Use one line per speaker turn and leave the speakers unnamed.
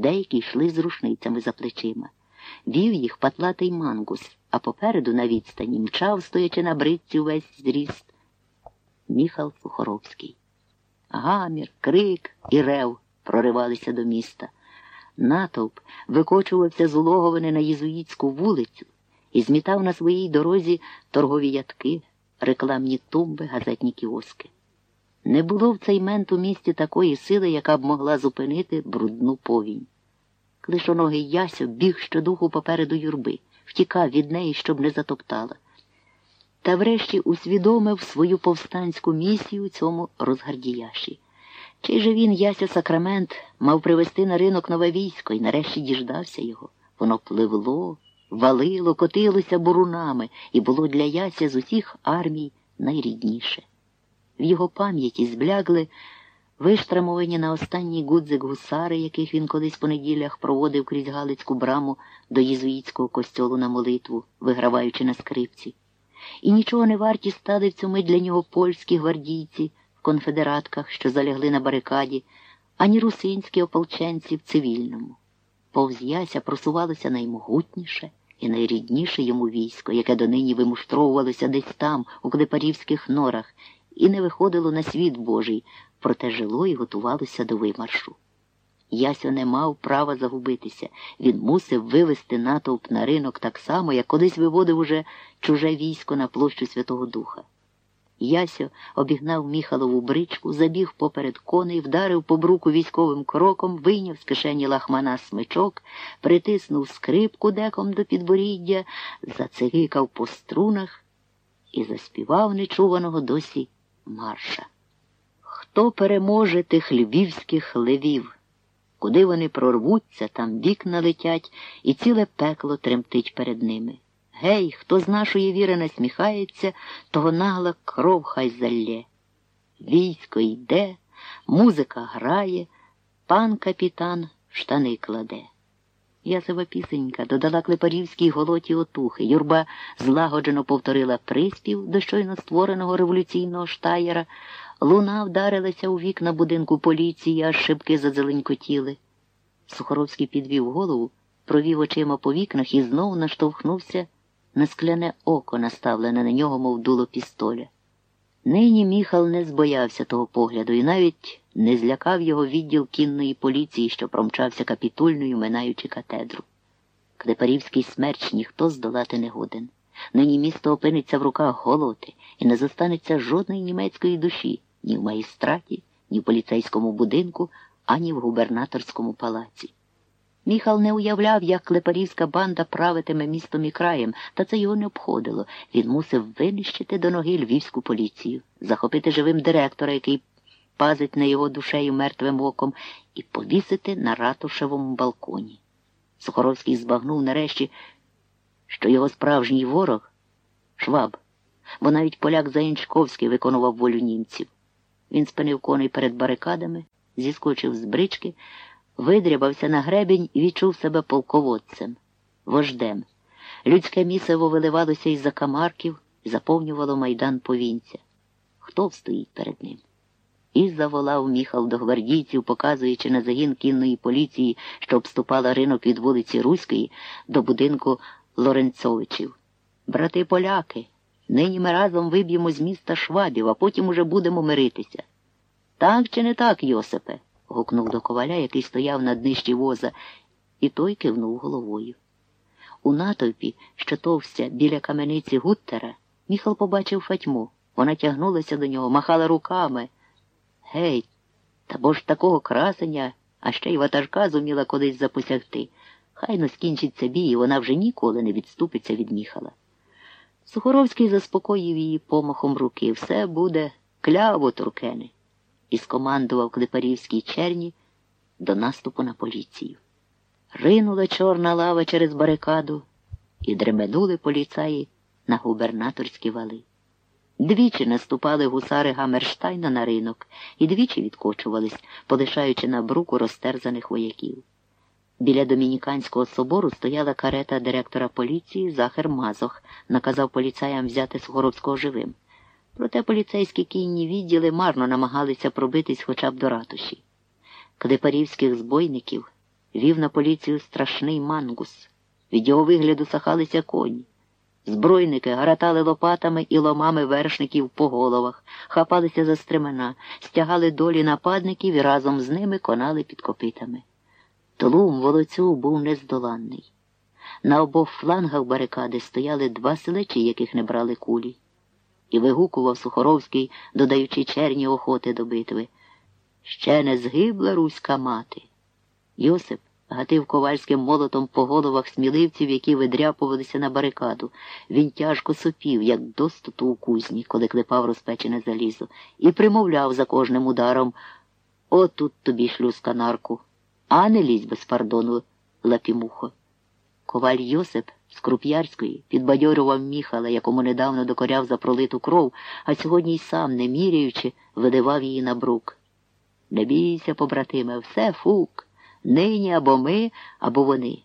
деякі йшли з рушницями за плечима. Вів їх патлатий мангус, а попереду на відстані мчав, стоячи на бритці увесь зріст. Міхал Сухоровський. Гамір, крик і рев проривалися до міста. Натовп викочувався з улоговини на Єзуїтську вулицю і змітав на своїй дорозі торгові ятки, рекламні тумби, газетні кіоски. Не було в цей мент у місті такої сили, яка б могла зупинити брудну повінь. Клишоногий Ясьо біг щодуху попереду юрби, втікав від неї, щоб не затоптала. Та врешті усвідомив свою повстанську місію цьому розгардіяші. Чий же він, Яся Сакрамент, мав привезти на ринок нове військо і нарешті діждався його. Воно пливло, валило, котилося бурунами і було для Яся з усіх армій найрідніше. В його пам'яті зблягли виштрамовані на останній гудзик гусари, яких він колись по неділях проводив крізь Галицьку браму до єзуїтського костьолу на молитву, виграваючи на скрипці. І нічого не варті стали в цьому для нього польські гвардійці в конфедератках, що залягли на барикаді, ані русинські ополченці в цивільному. Повз яся просувалося наймогутніше і найрідніше йому військо, яке донині вимуштровувалося десь там, у клепарівських норах, і не виходило на світ Божий, проте жило і готувалося до вимаршу. Ясьо не мав права загубитися. Він мусив вивести натовп на ринок так само, як колись виводив уже чуже військо на площу Святого Духа. Ясьо обігнав Міхалову бричку, забіг поперед коней, вдарив по бруку військовим кроком, вийняв з кишені лахмана смичок, притиснув скрипку деком до підборіддя, зацигикав по струнах і заспівав нечуваного досі марша. Хто переможе тих львівських левів? Куди вони прорвуться, там вікна летять, і ціле пекло тремтить перед ними. Гей, хто з нашої віри насміхається, того нагла кров хай залє. Військо йде, музика грає, пан капітан штани кладе. Ясова пісенька додала клепарівській голоті отухи. Юрба злагоджено повторила приспів до щойно створеного революційного штаєра. Луна вдарилася у вікна будинку поліції, аж шибки зазеленькотіли. Сухоровський підвів голову, провів очима по вікнах і знову наштовхнувся на скляне око, наставлене на нього, мов дуло пістоля. Нині міхал не збоявся того погляду і навіть не злякав його відділ кінної поліції, що промчався капітульною, минаючи катедру. Клепарівський смерч ніхто здолати не годен. Нині місто опиниться в руках голоти і не зостанеться жодної німецької душі ні в магістраті, ні в поліцейському будинку, ані в губернаторському палаці. Міхал не уявляв, як клепарівська банда правитиме містом і краєм, та це його не обходило. Він мусив винищити до ноги львівську поліцію, захопити живим директора, який пазить на його душею мертвим оком, і повісити на ратушевому балконі. Сухоровський збагнув нарешті, що його справжній ворог шваб, бо навіть поляк Заянчковський виконував волю німців. Він спинив коней перед барикадами, зіскочив з брички, видрябався на гребінь і відчув себе полководцем, вождем. Людське місиво виливалося із закамарків і заповнювало майдан повінця. Хто встоїть перед ним? І заволав міхал до гвардійців, показуючи на загін кінної поліції, що обступала ринок від вулиці Руської до будинку Лоренцовичів. Брати поляки, нині ми разом виб'ємо з міста швабів, а потім уже будемо миритися. Так чи не так, Йосипе? Гукнув до коваля, який стояв на днищі воза, і той кивнув головою. У натовпі, що товся біля камениці Гуттера, Міхал побачив Фатьму. Вона тягнулася до нього, махала руками. Гей, та бо ж такого красення, а ще й ватажка зуміла кудись запосягти. Хай но скінчиться бій, і вона вже ніколи не відступиться від Міхала. Сухоровський заспокоїв її помахом руки. Все буде кляво, туркени, і скомандував Клепарівській черні до наступу на поліцію. Ринула чорна лава через барикаду і дременули поліцаї на губернаторські вали. Двічі наступали гусари Гамерштайна на ринок і двічі відкочувались, полишаючи на бруку розтерзаних вояків. Біля Домініканського собору стояла карета директора поліції Захар Мазох, наказав поліцаям взяти Сухоровського живим. Проте поліцейські кінні відділи марно намагалися пробитись хоча б до ратуші. Клепарівських збойників вів на поліцію страшний мангус. Від його вигляду сахалися коні. Збройники гаратали лопатами і ломами вершників по головах, хапалися за стремена, стягали долі нападників і разом з ними конали під копитами. Тлум волоцюг був нездоланний. На обох флангах барикади стояли два селечі, яких не брали кулі. І вигукував Сухоровський, додаючи черні охоти до битви. Ще не згибла руська мати. Йосип гатив ковальським молотом по головах сміливців, які видряпувалися на барикаду. Він тяжко сопів, як достоту у кузні, коли клепав розпечене залізо, і примовляв за кожним ударом Отут тобі шлюз канарку, а не лізь без пардону, лапімухо. Коваль Йосип з Круп'ярської підбадьорював Міхала, якому недавно докоряв за пролиту кров, а сьогодні й сам, не міряючи, видивав її на брук. Не бійся, побратиме, все фук. Нині або ми, або вони.